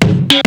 Yeah.